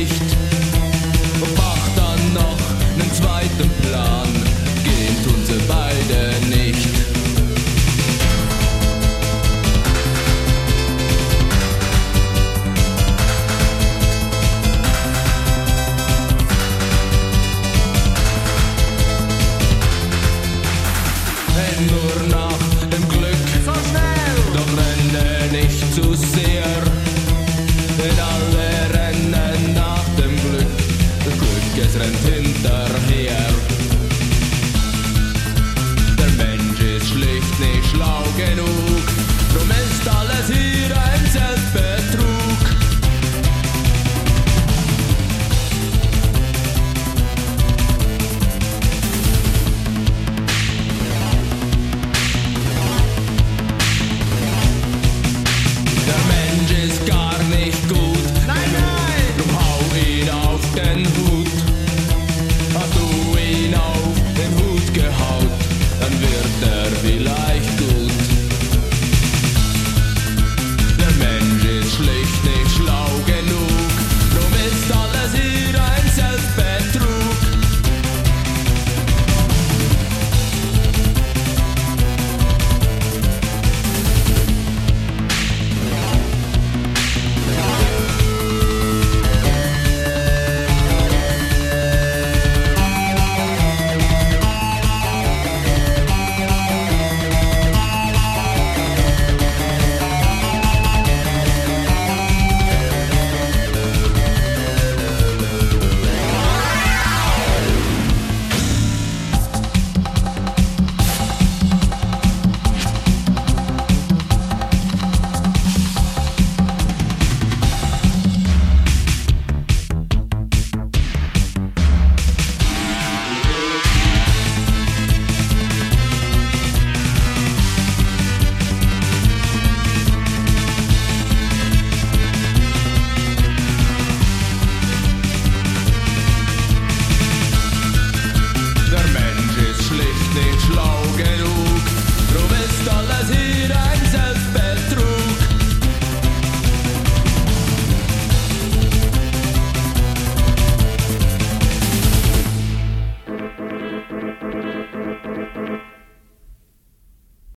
nicht mach dann noch einen zweiten Plan. Gehen tun sie beide nicht. Wenn nur nach genug.